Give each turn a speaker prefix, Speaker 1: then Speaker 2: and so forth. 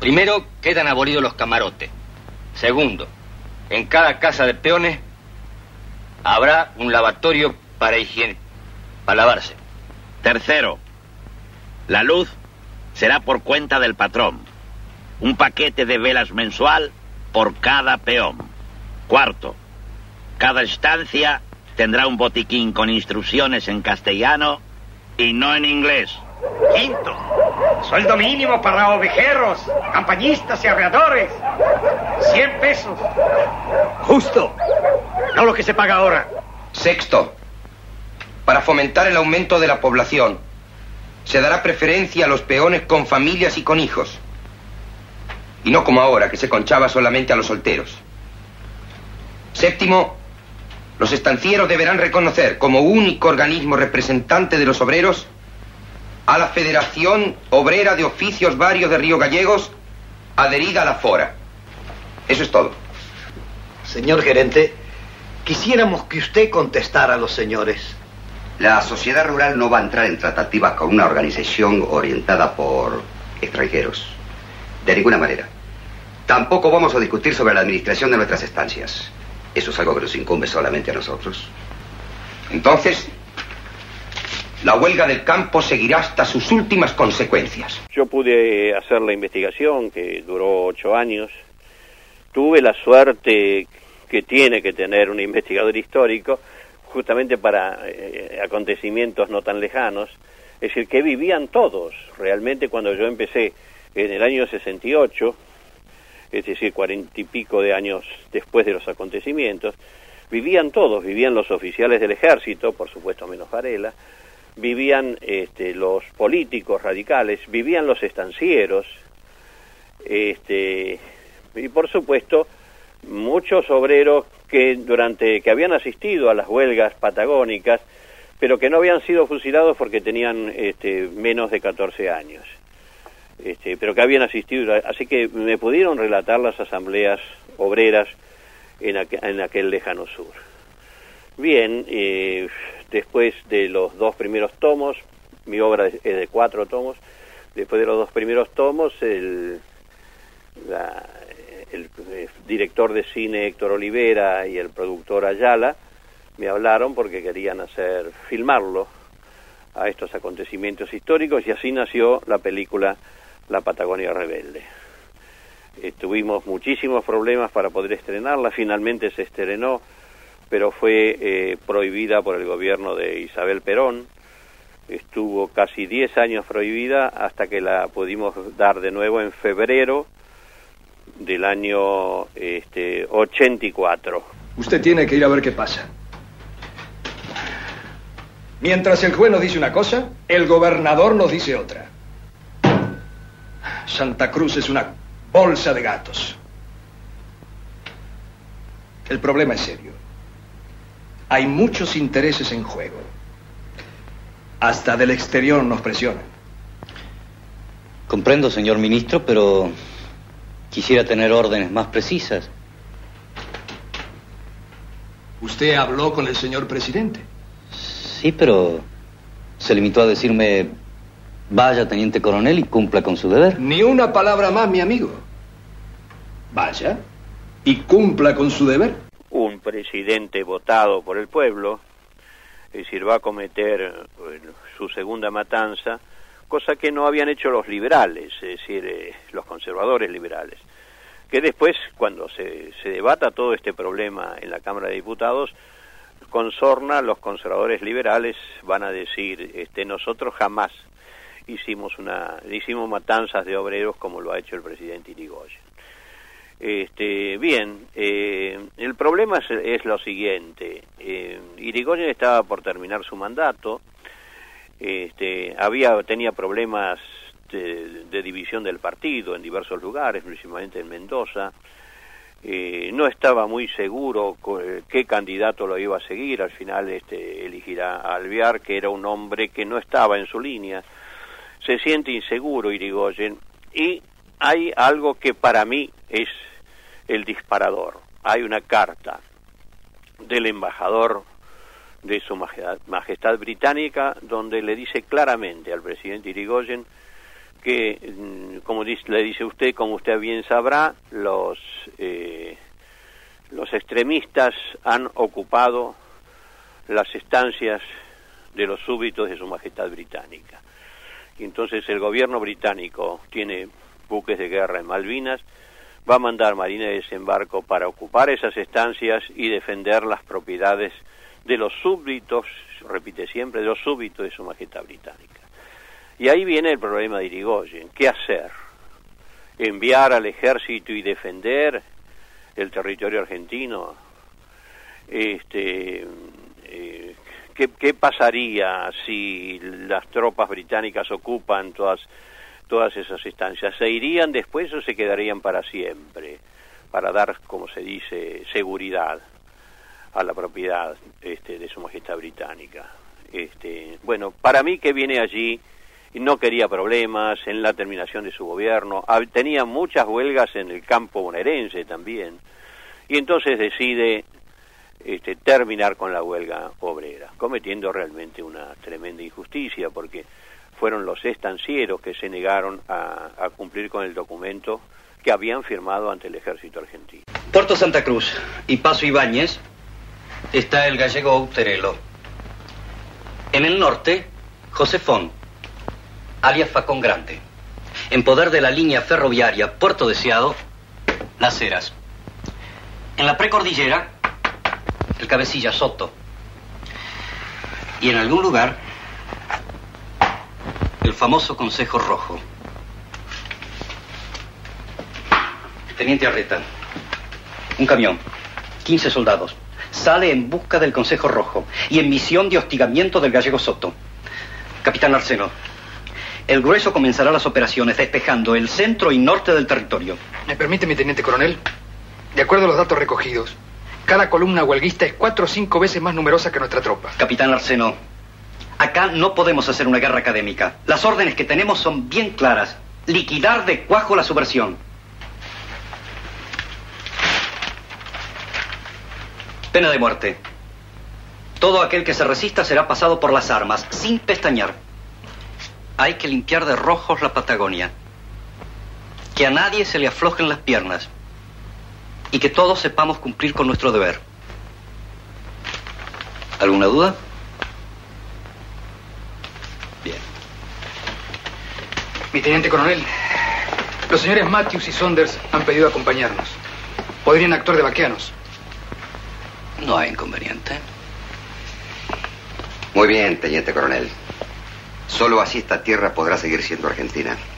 Speaker 1: Primero, quedan abolidos los camarotes. Segundo, en cada casa de peones habrá un lavatorio para higiene, para lavarse.
Speaker 2: Tercero, la luz será por cuenta del patrón. Un paquete de velas mensual por cada peón. Cuarto, cada estancia tendrá un botiquín con instrucciones en castellano y no en inglés. Quinto,
Speaker 3: sueldo mínimo para ovejeros, campañistas y arreadores. 100 pesos. Justo. No lo que se paga ahora.
Speaker 4: Sexto, para fomentar el aumento de la población, se dará preferencia a los peones con familias y con hijos. Y no como ahora, que se conchaba solamente a los solteros. Séptimo, los estancieros deberán reconocer como único organismo representante de los obreros a la Federación Obrera de Oficios Varios de Río Gallegos, adherida a la FORA. Eso es todo.
Speaker 5: Señor gerente, quisiéramos que usted contestara a los señores.
Speaker 6: La sociedad rural no va a entrar en tratativas con una organización orientada por extranjeros. De ninguna manera. Tampoco vamos a discutir sobre la administración de nuestras estancias. Eso es algo que nos incumbe solamente a nosotros.
Speaker 4: Entonces, la huelga del campo seguirá hasta sus últimas consecuencias.
Speaker 7: Yo pude hacer la investigación que duró ocho años. Tuve la suerte que tiene que tener un investigador histórico justamente para eh, acontecimientos no tan lejanos, es decir, que vivían todos. Realmente cuando yo empecé en el año 68, es decir, cuarenta y pico de años después de los acontecimientos, vivían todos, vivían los oficiales del ejército, por supuesto menos Varela, vivían este, los políticos radicales, vivían los estancieros, este, y por supuesto muchos obreros que durante que habían asistido a las huelgas patagónicas, pero que no habían sido fusilados porque tenían este, menos de 14 años. Este, pero que habían asistido, así que me pudieron relatar las asambleas obreras en, en aquel lejano sur. Bien, eh, después de los dos primeros tomos, mi obra es de cuatro tomos, después de los dos primeros tomos, el, eh, director de cine Héctor Olivera y el productor Ayala me hablaron porque querían hacer filmarlo a estos acontecimientos históricos y así nació la película La Patagonia Rebelde. Tuvimos muchísimos problemas para poder estrenarla, finalmente se estrenó, pero fue eh, prohibida por el gobierno de Isabel Perón, estuvo casi 10 años prohibida hasta que la pudimos dar de nuevo en febrero del año este, 84.
Speaker 8: Usted tiene que ir a ver qué pasa. Mientras el juez nos dice una cosa, el gobernador nos dice otra. Santa Cruz es una bolsa de gatos. El problema es serio. Hay muchos intereses en juego. Hasta del exterior nos presionan.
Speaker 9: Comprendo, señor ministro, pero Quisiera tener órdenes más precisas.
Speaker 8: ¿Usted habló con el señor presidente?
Speaker 9: Sí, pero se limitó a decirme, vaya, teniente coronel, y cumpla con su deber.
Speaker 8: Ni una palabra más, mi amigo. Vaya y cumpla con su deber.
Speaker 7: Un presidente votado por el pueblo, es decir, va a cometer su segunda matanza cosa que no habían hecho los liberales, es decir, eh, los conservadores liberales. Que después, cuando se, se debata todo este problema en la Cámara de Diputados, con sorna los conservadores liberales van a decir, este, nosotros jamás hicimos una, hicimos matanzas de obreros como lo ha hecho el presidente Irigoyen. Este, bien, eh, el problema es, lo siguiente, eh, Irigoyen estaba por terminar su mandato, este, había, tenía problemas de, división del partido en diversos lugares, principalmente en Mendoza. Eh, no estaba muy seguro eh, qué candidato lo iba a seguir. Al final este, elegirá a Alvear, que era un hombre que no estaba en su línea. Se siente inseguro Irigoyen. Y hay algo que para mí es el disparador. Hay una carta del embajador de su majestad, británica, donde le dice claramente al presidente Irigoyen, que, mm, como le dice usted, como usted bien sabrá, los, eh, los extremistas han ocupado las estancias de los súbditos de su majestad británica. Y entonces el gobierno británico tiene buques de guerra en Malvinas, va a mandar marina de desembarco para ocupar esas estancias y defender las propiedades de los súbditos, repite siempre, de los súbditos de su majestad británica. Y ahí viene el problema de Irigoyen. ¿Qué hacer? ¿Enviar al ejército y defender el territorio argentino? Este, eh, ¿qué, pasaría si las tropas británicas ocupan todas, todas esas instancias? ¿Se irían después o se quedarían para siempre? Para dar, como se dice, seguridad a la propiedad este, de su majestad británica. Este, bueno, para mí que viene allí no quería problemas en la terminación de su gobierno, tenía muchas huelgas en el campo bonaerense también, y entonces decide este, terminar con la huelga obrera, cometiendo realmente una tremenda injusticia, porque fueron los estancieros que se negaron a, cumplir con el documento que habían firmado ante el ejército argentino.
Speaker 9: Puerto Santa Cruz y Paso Ibáñez está el gallego Outerelo. En el norte, José Font, alias Facón Grande. En poder de la línea ferroviaria Puerto Deseado, Las Heras. En la precordillera, el cabecilla Soto. Y en algún lugar, el famoso Consejo Rojo. Teniente Arreta, un camión, 15 soldados, sale en busca del Consejo Rojo y en misión de hostigamiento del gallego Soto. Capitán Arseno, el grueso comenzará las operaciones despejando el centro y norte del territorio.
Speaker 10: ¿Me permite, mi teniente coronel? De acuerdo a los datos recogidos, cada columna huelguista es cuatro o cinco veces más numerosa que nuestra tropa.
Speaker 9: Capitán Arseno, acá no podemos hacer una guerra académica. Las órdenes que tenemos son bien claras. Liquidar de cuajo la subversión. Pena de muerte. Todo aquel que se resista será pasado por las armas, sin pestañear. Hay que limpiar de rojos la Patagonia. Que a nadie se le aflojen las piernas. Y que todos sepamos cumplir con nuestro deber. ¿Alguna duda?
Speaker 10: Mi teniente coronel, los señores Matthews y Saunders han pedido acompañarnos. Podrían actuar de vaqueanos.
Speaker 9: No hay inconveniente.
Speaker 6: Muy bien, teniente coronel. Solo así esta tierra podrá seguir siendo argentina.